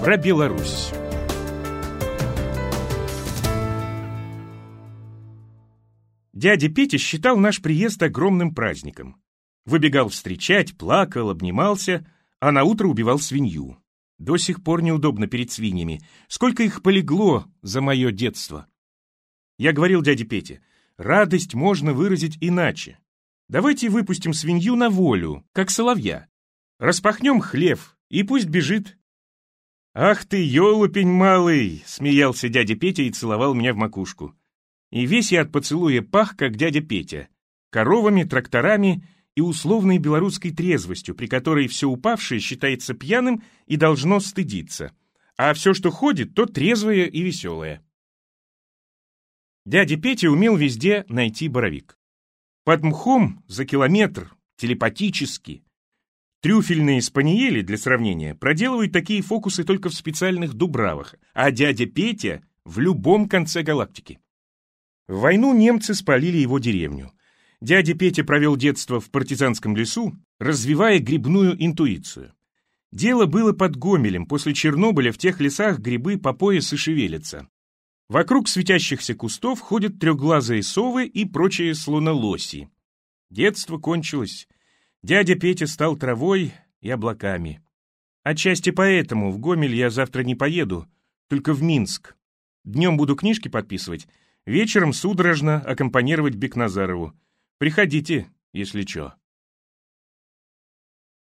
про Беларусь. Дядя Петя считал наш приезд огромным праздником. Выбегал встречать, плакал, обнимался, а на утро убивал свинью. До сих пор неудобно перед свиньями. Сколько их полегло за мое детство. Я говорил дяде Пете, радость можно выразить иначе. Давайте выпустим свинью на волю, как соловья. Распахнем хлев, и пусть бежит. «Ах ты, елупень малый!» — смеялся дядя Петя и целовал меня в макушку. И весь я от поцелуя пах, как дядя Петя, коровами, тракторами и условной белорусской трезвостью, при которой все упавшее считается пьяным и должно стыдиться, а все, что ходит, то трезвое и веселое. Дядя Петя умел везде найти боровик. Под мхом за километр, телепатически. Трюфельные спаниели, для сравнения, проделывают такие фокусы только в специальных дубравах, а дядя Петя — в любом конце галактики. В войну немцы спалили его деревню. Дядя Петя провел детство в партизанском лесу, развивая грибную интуицию. Дело было под Гомелем, после Чернобыля в тех лесах грибы по пояс и шевелятся. Вокруг светящихся кустов ходят трехглазые совы и прочие слонолоси. Детство кончилось. Дядя Петя стал травой и облаками. Отчасти поэтому в Гомель я завтра не поеду, только в Минск. Днем буду книжки подписывать, Вечером судорожно аккомпанировать Бекназарову. Приходите, если чё.